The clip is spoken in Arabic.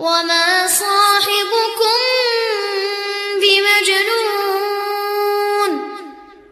وما صاحبكم بمجنون